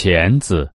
钳子。